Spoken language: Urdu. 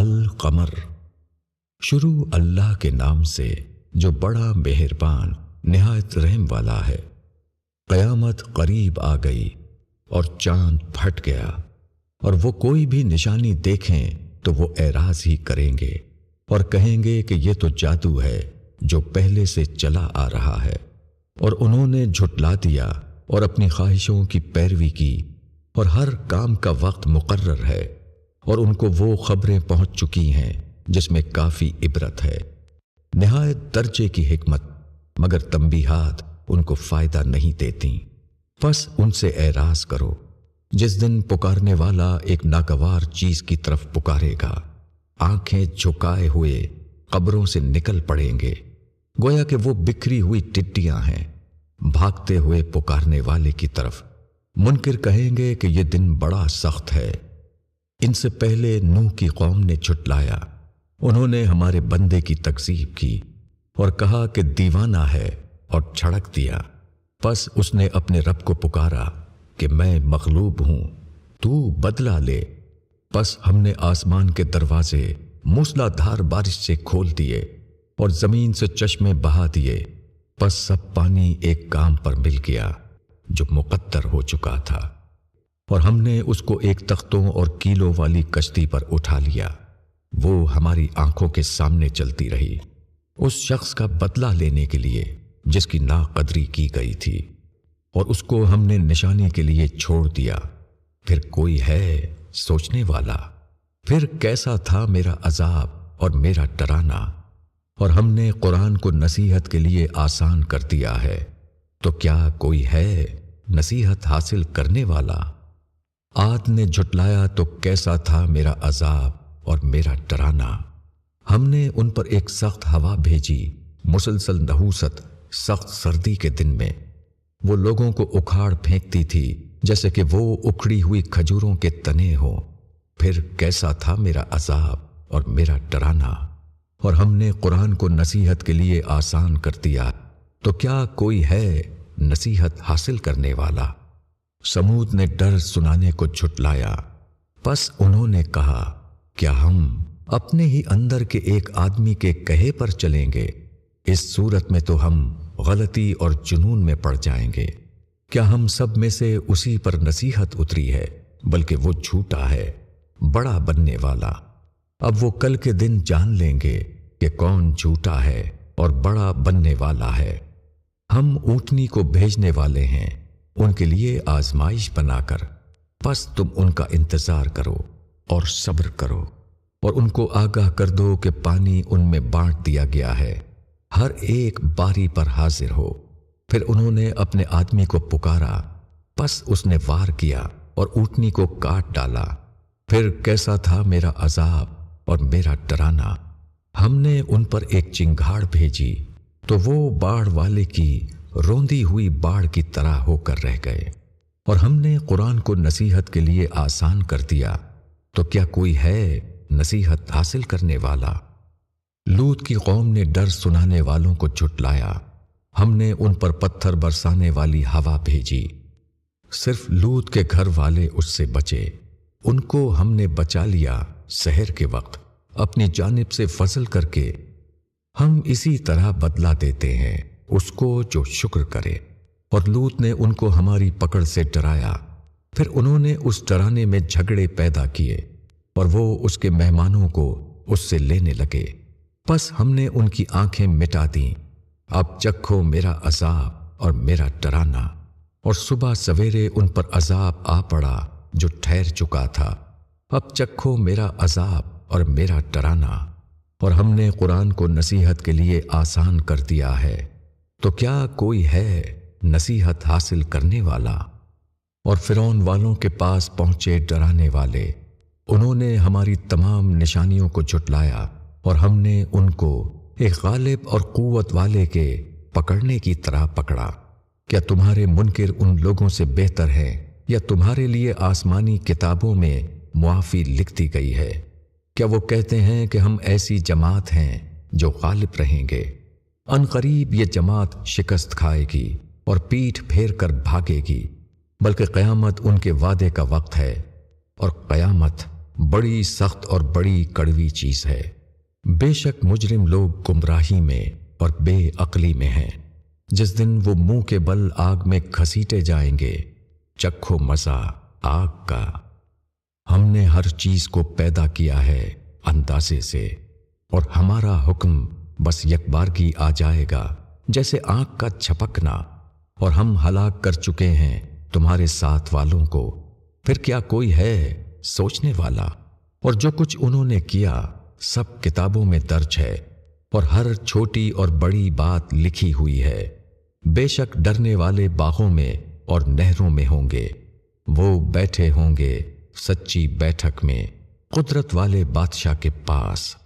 القمر۔ شروع اللہ کے نام سے جو بڑا مہربان، نہایت رحم والا ہے۔ قیامت قریب آ گئی اور چاند پھٹ گیا۔ اور وہ کوئی بھی نشانی دیکھیں تو وہ اعراض ہی کریں گے اور کہیں گے کہ یہ تو جادو ہے جو پہلے سے چلا آ رہا ہے۔ اور انہوں نے جھٹلا دیا اور اپنی خواہشوں کی پیروی کی۔ اور ہر کام کا وقت مقرر ہے۔ اور ان کو وہ خبریں پہنچ چکی ہیں جس میں کافی عبرت ہے۔ نہایت درجے کی حکمت، مگر تنبیہات ان کو فائدہ نہیں دیتی بس ان سے اعراض کرو، جس دن پکارنے والا ایک ناگوار چیز کی طرف پکارے گا۔ آنکھیں جھکائے ہوئے قبروں سے نکل پڑیں گے۔ گویا کہ وہ بکھری ہوئی ٹٹیاں ہیں۔ بھاگتے ہوئے پکارنے والے کی طرف منکر کہیں گے کہ یہ دن بڑا سخت ہے۔ ان سے پہلے نوح کی قوم نے چھٹلایا۔ انہوں نے ہمارے بندے کی تکزیب کی اور کہا کہ دیوانہ ہے اور چھڑک دیا۔ بس اس نے اپنے رب کو پکارا کہ میں مغلوب ہوں، تو بدلا لے۔ بس ہم نے آسمان کے دروازے موسلا دھار بارش سے کھول دیے اور زمین سے چشمے بہا دیے۔ بس سب پانی ایک کام پر مل گیا جو مقدر ہو چکا تھا۔ اور ہم نے اس کو ایک تختوں اور کیلوں والی کشتی پر اٹھا لیا۔ وہ ہماری آنکھوں کے سامنے چلتی رہی۔ اس شخص کا بدلہ لینے کے لیے جس کی نا قدری کی گئی تھی۔ اور اس کو ہم نے نشانی کے لیے چھوڑ دیا۔ پھر کوئی ہے سوچنے والا؟ پھر کیسا تھا میرا عذاب اور میرا ڈرانا؟ اور ہم نے قرآن کو نصیحت کے لیے آسان کر دیا ہے۔ تو کیا کوئی ہے نصیحت حاصل کرنے والا؟ آد نے جھٹلایا تو کیسا تھا میرا عذاب اور میرا ڈرانا؟ ہم نے ان پر ایک سخت ہوا بھیجی، مسلسل نحوست، سخت سردی کے دن میں۔ وہ لوگوں کو اکھاڑ پھینکتی تھی، جیسے کہ وہ اکھڑی ہوئی کھجوروں کے تنے ہوں۔ پھر کیسا تھا میرا عذاب اور میرا ڈرانا؟ اور ہم نے قرآن کو نصیحت کے لیے آسان کر دیا، تو کیا کوئی ہے نصیحت حاصل کرنے والا؟ سمود نے ڈر سنانے کو جھٹلایا پس انہوں نے کہا، کیا ہم اپنے ہی اندر کے ایک آدمی کے کہے پر چلیں گے؟ اس صورت میں تو ہم غلطی اور جنون میں پڑ جائیں گے۔ کیا ہم سب میں سے اسی پر نصیحت اتری ہے؟ بلکہ وہ جھوٹا ہے، بڑا بننے والا۔ اب وہ کل کے دن جان لیں گے کہ کون جھوٹا ہے اور بڑا بننے والا ہے۔ ہم اونٹنی کو بھیجنے والے ہیں۔ ان کے لیے آزمائش بنا کر، بس تم ان کا انتظار کرو اور صبر کرو اور ان کو آگاہ کر دو کہ پانی ان میں بانٹ دیا گیا ہے۔ ہر ایک باری پر حاضر ہو۔ پھر انہوں نے اپنے آدمی کو پکارا، بس اس نے وار کیا اور اونٹنی کو کاٹ ڈالا۔ پھر کیسا تھا میرا عذاب اور میرا ڈرانا؟ ہم نے ان پر ایک چنگاڑ بھیجی تو وہ باڑ والے کی روندی ہوئی باڑ کی طرح ہو کر رہ گئے اور ہم نے قرآن کو نصیحت کے لیے آسان کر دیا۔ تو کیا کوئی ہے نصیحت حاصل کرنے والا؟ لوت کی قوم نے ڈر سنانے والوں کو جھٹلایا۔ ہم نے ان پر پتھر برسانے والی ہوا بھیجی۔ صرف لوت کے گھر والے اس سے بچے۔ ان کو ہم نے بچا لیا شہر کے وقت۔ اپنی جانب سے فضل کر کے ہم اسی طرح بدلا دیتے ہیں۔ اس کو جو شکر کرے۔ اور لوت نے ان کو ہماری پکڑ سے ڈرایا۔ پھر انہوں نے اس ڈرانے میں جھگڑے پیدا کیے اور وہ اس کے مہمانوں کو اس سے لینے لگے۔ بس ہم نے ان کی آنکھیں مٹا دیں۔ اب چکھو میرا عذاب اور میرا ڈرانا۔ اور صبح سویرے ان پر عذاب آ پڑا جو ٹھہر چکا تھا۔ اب چکھو میرا عذاب اور میرا ڈرانا۔ اور ہم نے قرآن کو نصیحت کے لیے آسان کر دیا ہے۔ تو کیا کوئی ہے نصیحت حاصل کرنے والا؟ اور فرون والوں کے پاس پہنچے ڈرانے والے، انہوں نے ہماری تمام نشانیوں کو جھٹلایا اور ہم نے ان کو ایک غالب اور قوت والے کے پکڑنے کی طرح پکڑا۔ کیا تمہارے منکر ان لوگوں سے بہتر ہے؟ یا تمہارے لیے آسمانی کتابوں میں معافی لکھ دی گئی ہے؟ کیا وہ کہتے ہیں کہ ہم ایسی جماعت ہیں جو غالب رہیں گے؟ ان قریب یہ جماعت شکست کھائے گی اور پیٹھ پھیر کر بھاگے گی، بلکہ قیامت ان کے وعدے کا وقت ہے۔ اور قیامت بڑی سخت اور بڑی کڑوی چیز ہے۔ بے شک مجرم لوگ گمراہی میں اور بے عقلی میں ہیں۔ جس دن وہ منہ کے بل آگ میں گھسیٹے جائیں گے چکھو مزہ آگ کا۔ ہم نے ہر چیز کو پیدا کیا ہے اندازے سے، اور ہمارا حکم بس یک بار کی آ جائے گا، جیسے آنکھ کا چھپکنا۔ اور ہم ہلاک کر چکے ہیں تمہارے ساتھ والوں کو۔ پھر کیا کوئی ہے سوچنے والا؟ اور جو کچھ انہوں نے کیا، سب کتابوں میں درج ہے۔ اور ہر چھوٹی اور بڑی بات لکھی ہوئی ہے۔ بے شک ڈرنے والے باغوں میں اور نہروں میں ہوں گے۔ وہ بیٹھے ہوں گے سچی بیٹھک میں، قدرت والے بادشاہ کے پاس۔